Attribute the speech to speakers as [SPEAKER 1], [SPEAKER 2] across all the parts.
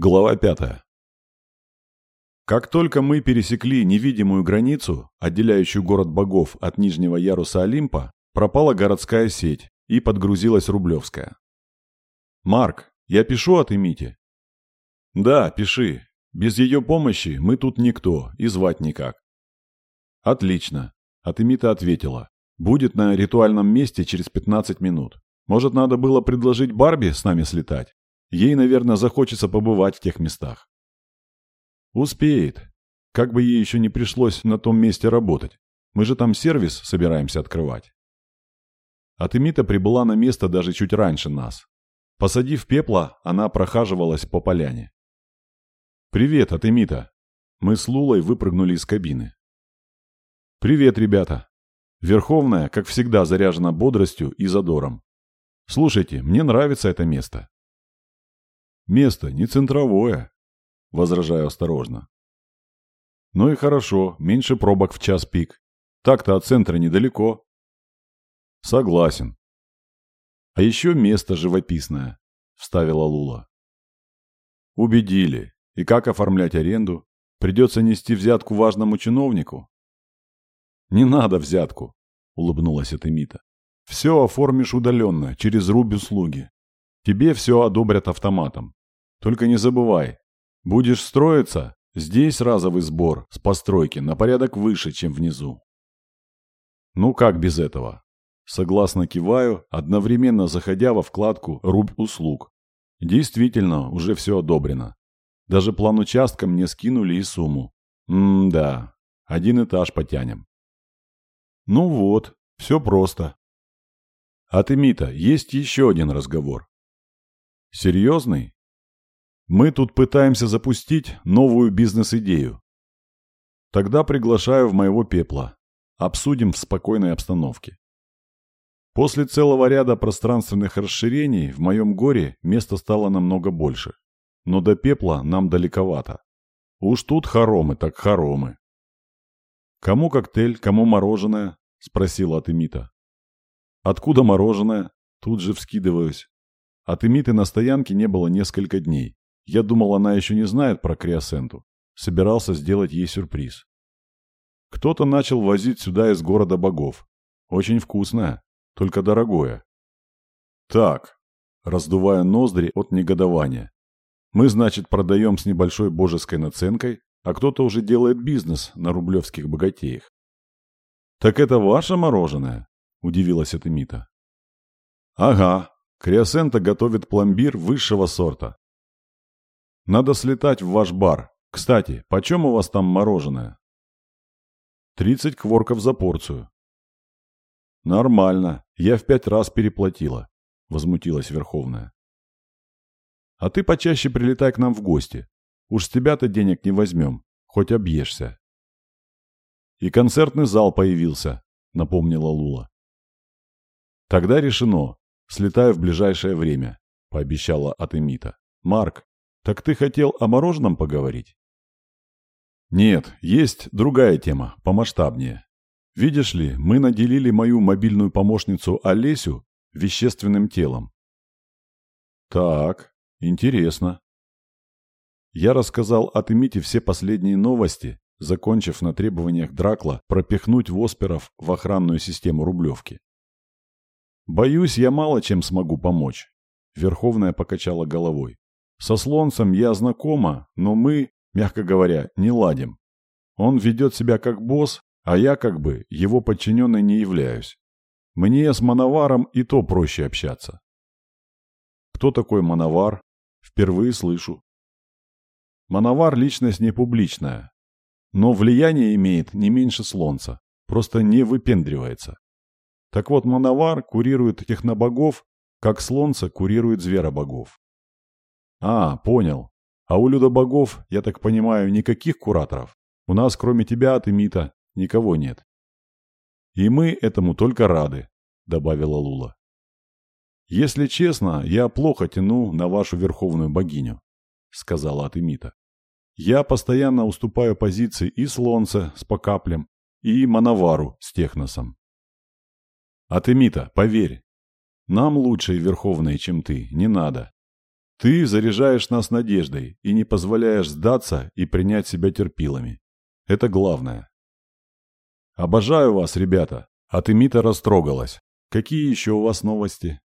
[SPEAKER 1] Глава пятая. Как только мы пересекли невидимую границу, отделяющую город богов от нижнего яруса Олимпа, пропала городская сеть и подгрузилась Рублевская. «Марк, я пишу от Эмити?» «Да, пиши. Без ее помощи мы тут никто и звать никак». «Отлично», – Атемита ответила. «Будет на ритуальном месте через 15 минут. Может, надо было предложить Барби с нами слетать?» Ей, наверное, захочется побывать в тех местах. Успеет. Как бы ей еще не пришлось на том месте работать. Мы же там сервис собираемся открывать. Атемита прибыла на место даже чуть раньше нас. Посадив пепла, она прохаживалась по поляне. «Привет, Атемита!» Мы с Лулой выпрыгнули из кабины. «Привет, ребята!» Верховная, как всегда, заряжена бодростью и задором. «Слушайте, мне нравится это место. Место не центровое, возражаю осторожно. Ну и хорошо, меньше пробок в час пик. Так-то от центра недалеко. Согласен. А еще место живописное, вставила Лула. Убедили. И как оформлять аренду? Придется нести взятку важному чиновнику? Не надо взятку, улыбнулась Этемита. Все оформишь удаленно, через рубь услуги. Тебе все одобрят автоматом. Только не забывай, будешь строиться, здесь разовый сбор с постройки на порядок выше, чем внизу. Ну как без этого? Согласно киваю, одновременно заходя во вкладку «Рубь услуг». Действительно, уже все одобрено. Даже план участка мне скинули и сумму. М-да, один этаж потянем. Ну вот, все просто. От Эмита есть еще один разговор. Серьезный? Мы тут пытаемся запустить новую бизнес-идею. Тогда приглашаю в моего пепла. Обсудим в спокойной обстановке. После целого ряда пространственных расширений в моем горе места стало намного больше. Но до пепла нам далековато. Уж тут хоромы так хоромы. «Кому коктейль, кому мороженое?» – спросила Атемита. «Откуда мороженое?» – тут же вскидываюсь. От на стоянке не было несколько дней. Я думал, она еще не знает про Криосенту. Собирался сделать ей сюрприз. Кто-то начал возить сюда из города богов. Очень вкусное, только дорогое. Так, раздувая ноздри от негодования. Мы, значит, продаем с небольшой божеской наценкой, а кто-то уже делает бизнес на рублевских богатеях. «Так это ваше мороженое?» – удивилась Этемита. «Ага, Криосента готовит пломбир высшего сорта. Надо слетать в ваш бар. Кстати, почем у вас там мороженое? Тридцать кворков за порцию. Нормально. Я в пять раз переплатила, возмутилась Верховная. А ты почаще прилетай к нам в гости. Уж с тебя-то денег не возьмем, хоть объешься. И концертный зал появился, напомнила Лула. Тогда решено. Слетаю в ближайшее время, пообещала Атемита. Марк, так ты хотел о мороженом поговорить? Нет, есть другая тема, помасштабнее. Видишь ли, мы наделили мою мобильную помощницу Олесю вещественным телом. Так, интересно. Я рассказал от Эмити все последние новости, закончив на требованиях Дракла пропихнуть Восперов в охранную систему Рублевки. Боюсь, я мало чем смогу помочь. Верховная покачала головой. Со Слонцем я знакома, но мы, мягко говоря, не ладим. Он ведет себя как босс, а я как бы его подчиненной не являюсь. Мне с Мановаром и то проще общаться. Кто такой Мановар? Впервые слышу. Мановар – личность не публичная, но влияние имеет не меньше Слонца, просто не выпендривается. Так вот, Мановар курирует технобогов, как Слонца курирует зверобогов. А, понял. А у людобогов, я так понимаю, никаких кураторов? У нас, кроме тебя, от Эмита, никого нет. И мы этому только рады, добавила Лула. Если честно, я плохо тяну на вашу верховную богиню, сказала Атемита. Я постоянно уступаю позиции и Слонце с Покаплем, и Мановару с Техносом. Атемита, поверь, нам лучшие верховные, чем ты, не надо. Ты заряжаешь нас надеждой и не позволяешь сдаться и принять себя терпилами. Это главное. Обожаю вас, ребята. А ты Мита растрогалась. Какие еще у вас новости?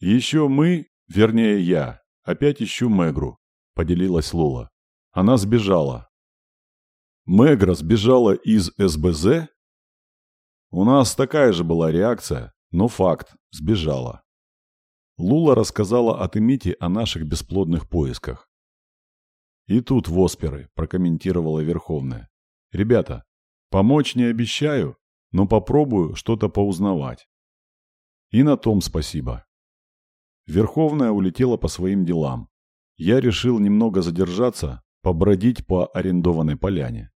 [SPEAKER 1] Еще мы, вернее я, опять ищу Мегру, поделилась Лула. Она сбежала. Мегра сбежала из СБЗ? У нас такая же была реакция, но факт, сбежала. Лула рассказала от Эмити о наших бесплодных поисках. И тут восперы, прокомментировала Верховная. Ребята, помочь не обещаю, но попробую что-то поузнавать. И на том спасибо. Верховная улетела по своим делам. Я решил немного задержаться, побродить по арендованной поляне.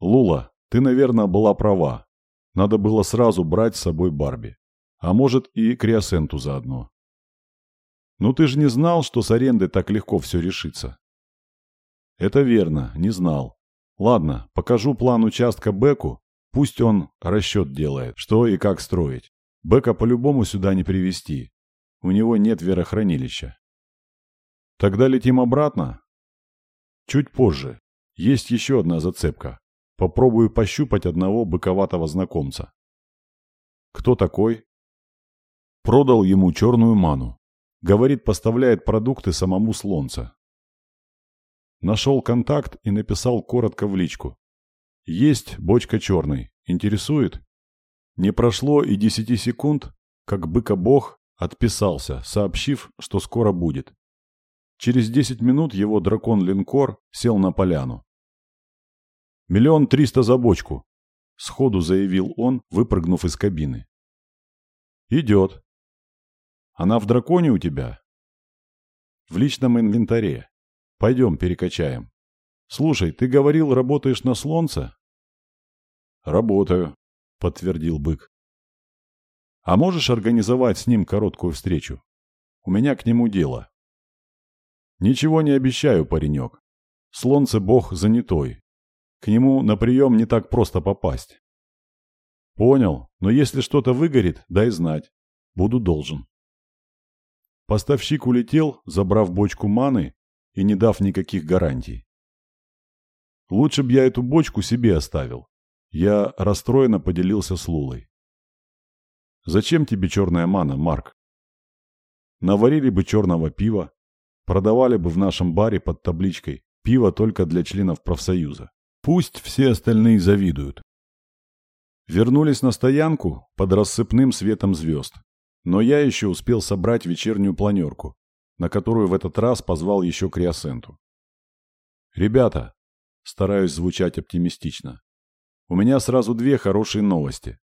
[SPEAKER 1] Лула, ты, наверное, была права. Надо было сразу брать с собой Барби. А может и Криосенту заодно. Ну ты же не знал, что с арендой так легко все решится. Это верно, не знал. Ладно, покажу план участка Беку, пусть он расчет делает, что и как строить. Бека по-любому сюда не привести. У него нет верохранилища. Тогда летим обратно? Чуть позже. Есть еще одна зацепка. Попробую пощупать одного быковатого знакомца. Кто такой? Продал ему черную ману. Говорит, поставляет продукты самому слонца. Нашел контакт и написал коротко в личку. Есть бочка черной. Интересует? Не прошло и десяти секунд, как быка-бог отписался, сообщив, что скоро будет. Через десять минут его дракон-линкор сел на поляну. «Миллион триста за бочку», — сходу заявил он, выпрыгнув из кабины. «Идет. Она в драконе у тебя?» «В личном инвентаре. Пойдем перекачаем. Слушай, ты говорил, работаешь на слонце? Работаю, подтвердил бык. А можешь организовать с ним короткую встречу? У меня к нему дело. Ничего не обещаю, паренек. Слонце бог занятой. К нему на прием не так просто попасть. Понял, но если что-то выгорит, дай знать. Буду должен. Поставщик улетел, забрав бочку маны и не дав никаких гарантий. Лучше б я эту бочку себе оставил. Я расстроенно поделился с Лулой. Зачем тебе черная мана, Марк? Наварили бы черного пива, продавали бы в нашем баре под табличкой «Пиво только для членов профсоюза». Пусть все остальные завидуют. Вернулись на стоянку под рассыпным светом звезд. Но я еще успел собрать вечернюю планерку, на которую в этот раз позвал еще Криосенту. «Ребята!» – стараюсь звучать оптимистично. «У меня сразу две хорошие новости.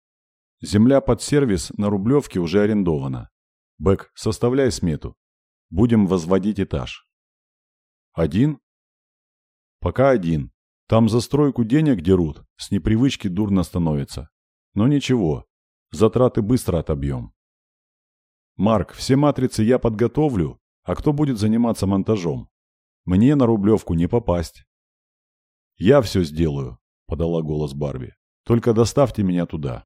[SPEAKER 1] Земля под сервис на Рублевке уже арендована. Бэк, составляй смету. Будем возводить этаж». «Один?» «Пока один. Там за стройку денег дерут, с непривычки дурно становится. Но ничего, затраты быстро отобьем». «Марк, все матрицы я подготовлю, а кто будет заниматься монтажом? Мне на Рублевку не попасть. Я все сделаю, подала голос Барби. Только доставьте меня туда.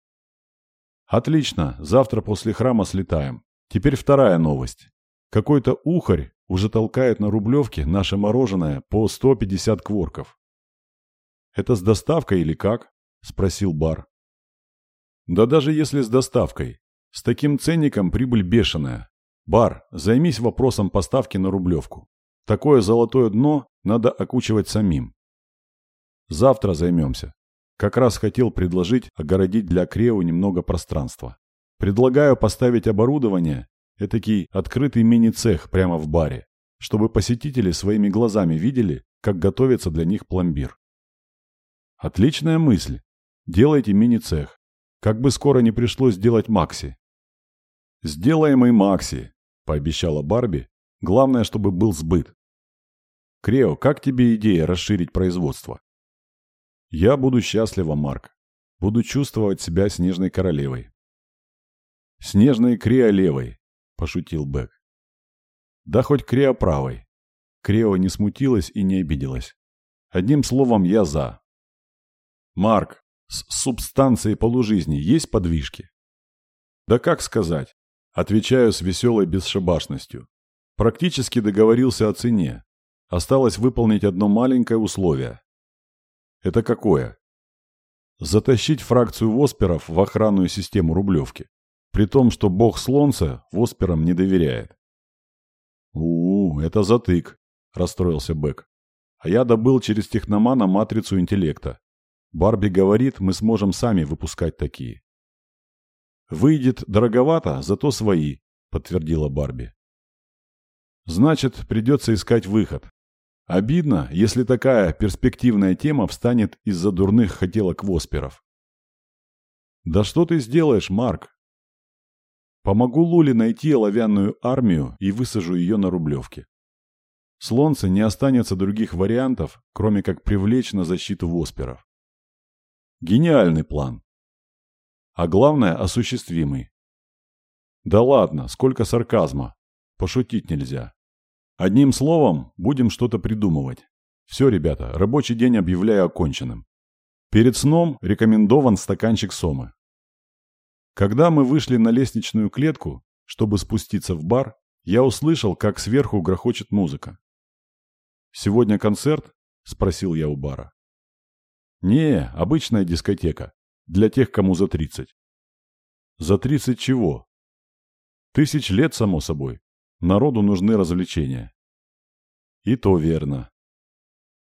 [SPEAKER 1] Отлично, завтра после храма слетаем. Теперь вторая новость. Какой-то ухарь уже толкает на Рублевке наше мороженое по 150 кворков. Это с доставкой или как? Спросил Бар. Да даже если с доставкой. С таким ценником прибыль бешеная. Бар, займись вопросом поставки на Рублевку. Такое золотое дно надо окучивать самим. Завтра займемся. Как раз хотел предложить огородить для Крео немного пространства. Предлагаю поставить оборудование, этакий открытый мини-цех прямо в баре, чтобы посетители своими глазами видели, как готовится для них пломбир. Отличная мысль. Делайте мини-цех. Как бы скоро не пришлось делать Макси. «Сделаем и Макси», – пообещала Барби. «Главное, чтобы был сбыт». «Крео, как тебе идея расширить производство?» «Я буду счастлива, Марк. Буду чувствовать себя снежной королевой». «Снежной Креолевой», – пошутил Бэк. «Да хоть Креоправой». Крео не смутилась и не обиделась. Одним словом, я за. «Марк, с субстанцией полужизни есть подвижки?» «Да как сказать? Отвечаю с веселой бесшабашностью. Практически договорился о цене. Осталось выполнить одно маленькое условие. Это какое? Затащить фракцию Восперов в охранную систему Рублевки. При том, что бог Слонца Восперам не доверяет. у, -у это затык», – расстроился Бэк. «А я добыл через техномана матрицу интеллекта. Барби говорит, мы сможем сами выпускать такие». «Выйдет дороговато, зато свои», – подтвердила Барби. «Значит, придется искать выход. Обидно, если такая перспективная тема встанет из-за дурных хотелок Восперов». «Да что ты сделаешь, Марк?» Помогу Луле найти оловянную армию и высажу ее на Рублевке. Слонце не останется других вариантов, кроме как привлечь на защиту Восперов. Гениальный план. А главное, осуществимый. Да ладно, сколько сарказма. Пошутить нельзя. Одним словом, будем что-то придумывать. Все, ребята, рабочий день объявляю оконченным. Перед сном рекомендован стаканчик сомы. Когда мы вышли на лестничную клетку, чтобы спуститься в бар, я услышал, как сверху грохочет музыка. «Сегодня концерт?» – спросил я у бара. «Не, обычная дискотека. Для тех, кому за тридцать». «За тридцать чего?» «Тысяч лет, само собой. Народу нужны развлечения». «И то верно».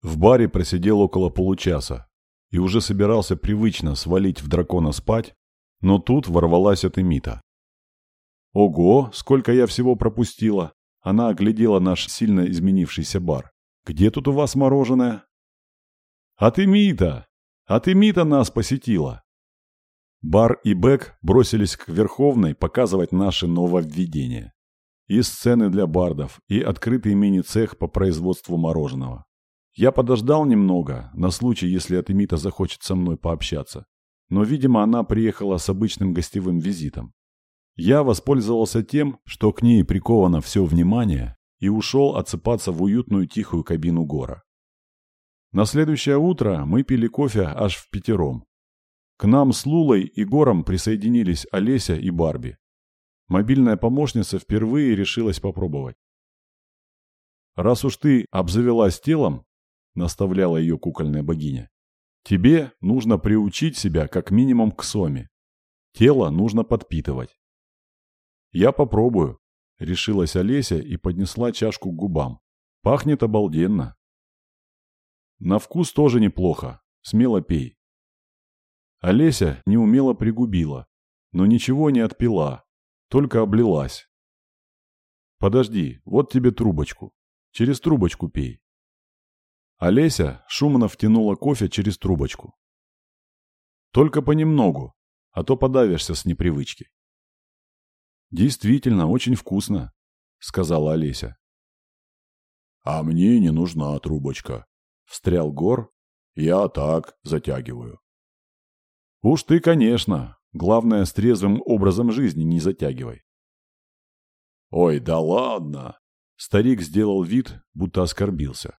[SPEAKER 1] В баре просидел около получаса и уже собирался привычно свалить в дракона спать, но тут ворвалась эта Мита. «Ого, сколько я всего пропустила!» Она оглядела наш сильно изменившийся бар. «Где тут у вас мороженое?» «А ты Мита! А ты Мита нас посетила!» Бар и Бэк бросились к Верховной показывать наши нововведения. И сцены для бардов, и открытый мини-цех по производству мороженого. Я подождал немного, на случай, если Атемита захочет со мной пообщаться но, видимо, она приехала с обычным гостевым визитом. Я воспользовался тем, что к ней приковано все внимание, и ушел отсыпаться в уютную тихую кабину Гора. На следующее утро мы пили кофе аж в пятером. К нам с Лулой и Гором присоединились Олеся и Барби. Мобильная помощница впервые решилась попробовать. «Раз уж ты обзавелась телом», — наставляла ее кукольная богиня, Тебе нужно приучить себя как минимум к соме. Тело нужно подпитывать. Я попробую, решилась Олеся и поднесла чашку к губам. Пахнет обалденно. На вкус тоже неплохо. Смело пей. Олеся неумело пригубила, но ничего не отпила, только облилась. Подожди, вот тебе трубочку. Через трубочку пей. Олеся шумно втянула кофе через трубочку. «Только понемногу, а то подавишься с непривычки». «Действительно, очень вкусно», — сказала Олеся. «А мне не нужна трубочка», — встрял Гор. «Я так затягиваю». «Уж ты, конечно. Главное, с трезвым образом жизни не затягивай». «Ой, да ладно!» Старик сделал вид, будто оскорбился.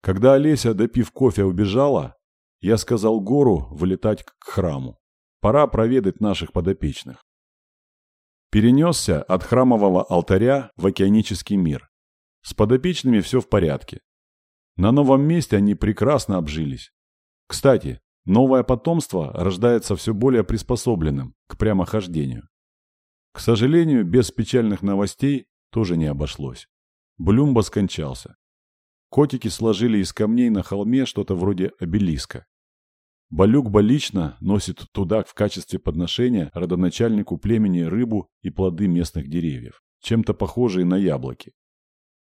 [SPEAKER 1] Когда Олеся, допив кофе, убежала, я сказал Гору вылетать к храму. Пора проведать наших подопечных. Перенесся от храмового алтаря в океанический мир. С подопечными все в порядке. На новом месте они прекрасно обжились. Кстати, новое потомство рождается все более приспособленным к прямохождению. К сожалению, без печальных новостей тоже не обошлось. Блюмба скончался. Котики сложили из камней на холме что-то вроде обелиска. Балюк лично носит туда в качестве подношения родоначальнику племени рыбу и плоды местных деревьев, чем-то похожие на яблоки.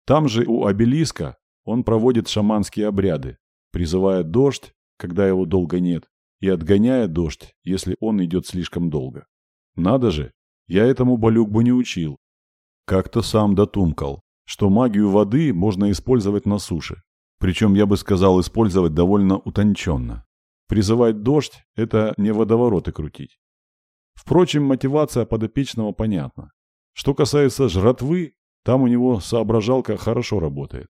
[SPEAKER 1] Там же у обелиска он проводит шаманские обряды, призывая дождь, когда его долго нет, и отгоняя дождь, если он идет слишком долго. Надо же, я этому Балюк бы не учил. Как-то сам дотумкал что магию воды можно использовать на суше. Причем, я бы сказал, использовать довольно утонченно. Призывать дождь – это не водовороты крутить. Впрочем, мотивация подопечного понятна. Что касается жратвы, там у него соображалка хорошо работает.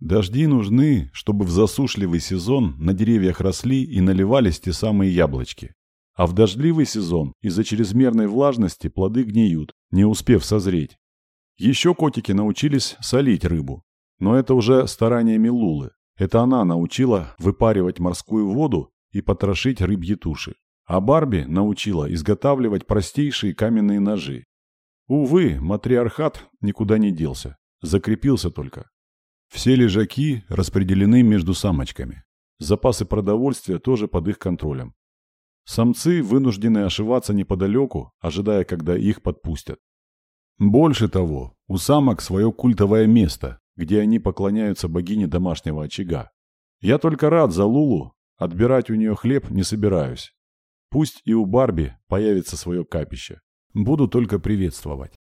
[SPEAKER 1] Дожди нужны, чтобы в засушливый сезон на деревьях росли и наливались те самые яблочки. А в дождливый сезон из-за чрезмерной влажности плоды гниют, не успев созреть. Еще котики научились солить рыбу. Но это уже стараниями Лулы. Это она научила выпаривать морскую воду и потрошить рыбьи туши. А Барби научила изготавливать простейшие каменные ножи. Увы, матриархат никуда не делся. Закрепился только. Все лежаки распределены между самочками. Запасы продовольствия тоже под их контролем. Самцы вынуждены ошиваться неподалеку, ожидая, когда их подпустят. Больше того, у самок свое культовое место, где они поклоняются богине домашнего очага. Я только рад за Лулу, отбирать у нее хлеб не собираюсь. Пусть и у Барби появится свое капище. Буду только приветствовать.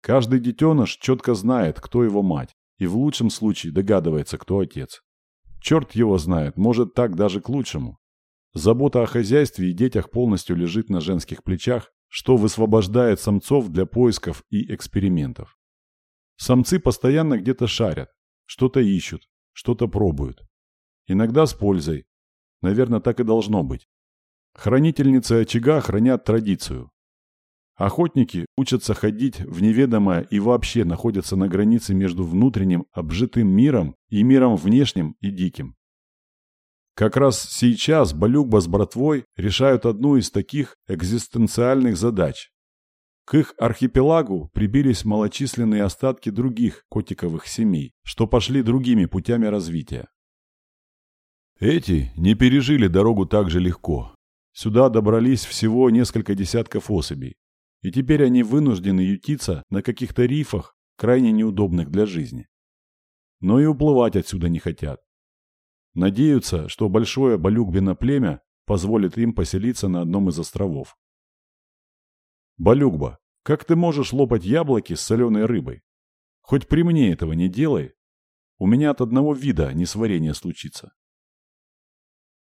[SPEAKER 1] Каждый детеныш четко знает, кто его мать, и в лучшем случае догадывается, кто отец. Черт его знает, может так даже к лучшему. Забота о хозяйстве и детях полностью лежит на женских плечах, что высвобождает самцов для поисков и экспериментов. Самцы постоянно где-то шарят, что-то ищут, что-то пробуют. Иногда с пользой. Наверное, так и должно быть. Хранительницы очага хранят традицию. Охотники учатся ходить в неведомое и вообще находятся на границе между внутренним обжитым миром и миром внешним и диким. Как раз сейчас Балюгба с братвой решают одну из таких экзистенциальных задач. К их архипелагу прибились малочисленные остатки других котиковых семей, что пошли другими путями развития. Эти не пережили дорогу так же легко. Сюда добрались всего несколько десятков особей, и теперь они вынуждены ютиться на каких-то рифах, крайне неудобных для жизни. Но и уплывать отсюда не хотят. Надеются, что большое Балюкбино племя позволит им поселиться на одном из островов. Балюкба, как ты можешь лопать яблоки с соленой рыбой? Хоть при мне этого не делай. У меня от одного вида несварение случится.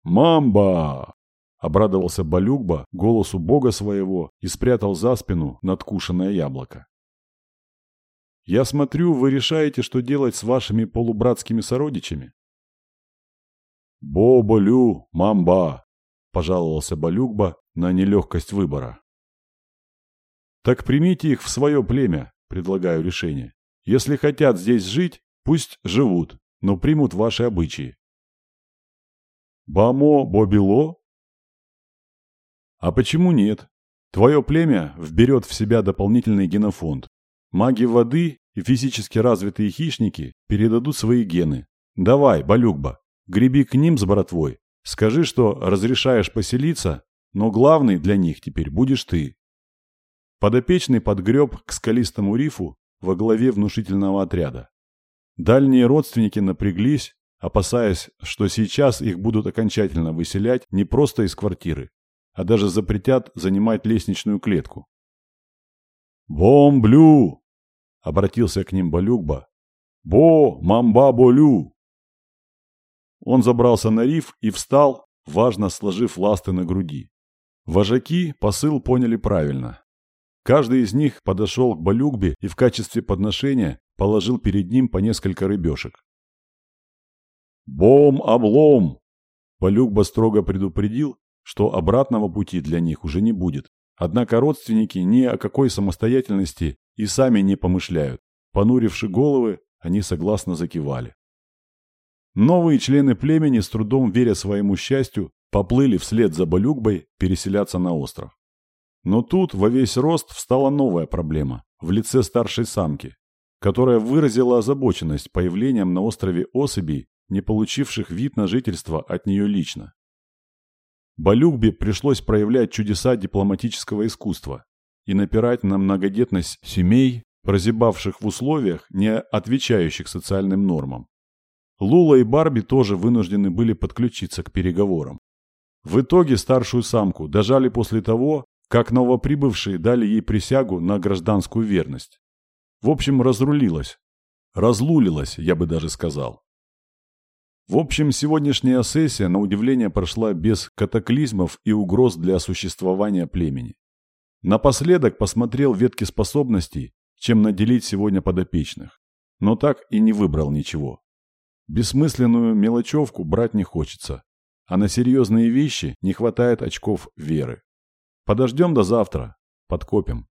[SPEAKER 1] «Мамба!» — обрадовался Балюкба голосу бога своего и спрятал за спину надкушенное яблоко. «Я смотрю, вы решаете, что делать с вашими полубратскими сородичами?» «Бо-болю, мамба!» – пожаловался Балюкба на нелегкость выбора. «Так примите их в свое племя», – предлагаю решение. «Если хотят здесь жить, пусть живут, но примут ваши обычаи». «Бамо бобило?» «А почему нет? Твое племя вберет в себя дополнительный генофонд. Маги воды и физически развитые хищники передадут свои гены. Давай, Балюкба, Греби к ним с братвой. Скажи, что разрешаешь поселиться, но главный для них теперь будешь ты. Подопечный подгреб к скалистому рифу во главе внушительного отряда. Дальние родственники напряглись, опасаясь, что сейчас их будут окончательно выселять не просто из квартиры, а даже запретят занимать лестничную клетку. «Бомблю!» — обратился к ним Балюкба. «Бо, мамба болю!» Он забрался на риф и встал, важно сложив ласты на груди. Вожаки посыл поняли правильно. Каждый из них подошел к Балюгбе и в качестве подношения положил перед ним по несколько рыбешек. «Бом-облом!» Балюгба строго предупредил, что обратного пути для них уже не будет. Однако родственники ни о какой самостоятельности и сами не помышляют. Понуривши головы, они согласно закивали. Новые члены племени, с трудом веря своему счастью, поплыли вслед за Балюкбой переселяться на остров. Но тут во весь рост встала новая проблема в лице старшей самки, которая выразила озабоченность появлением на острове особей, не получивших вид на жительство от нее лично. Балюкбе пришлось проявлять чудеса дипломатического искусства и напирать на многодетность семей, прозябавших в условиях, не отвечающих социальным нормам. Лула и Барби тоже вынуждены были подключиться к переговорам. В итоге старшую самку дожали после того, как новоприбывшие дали ей присягу на гражданскую верность. В общем, разрулилась. Разлулилась, я бы даже сказал. В общем, сегодняшняя сессия, на удивление, прошла без катаклизмов и угроз для существования племени. Напоследок посмотрел ветки способностей, чем наделить сегодня подопечных, но так и не выбрал ничего. Бессмысленную мелочевку брать не хочется, а на серьезные вещи не хватает очков веры. Подождем до завтра, подкопим.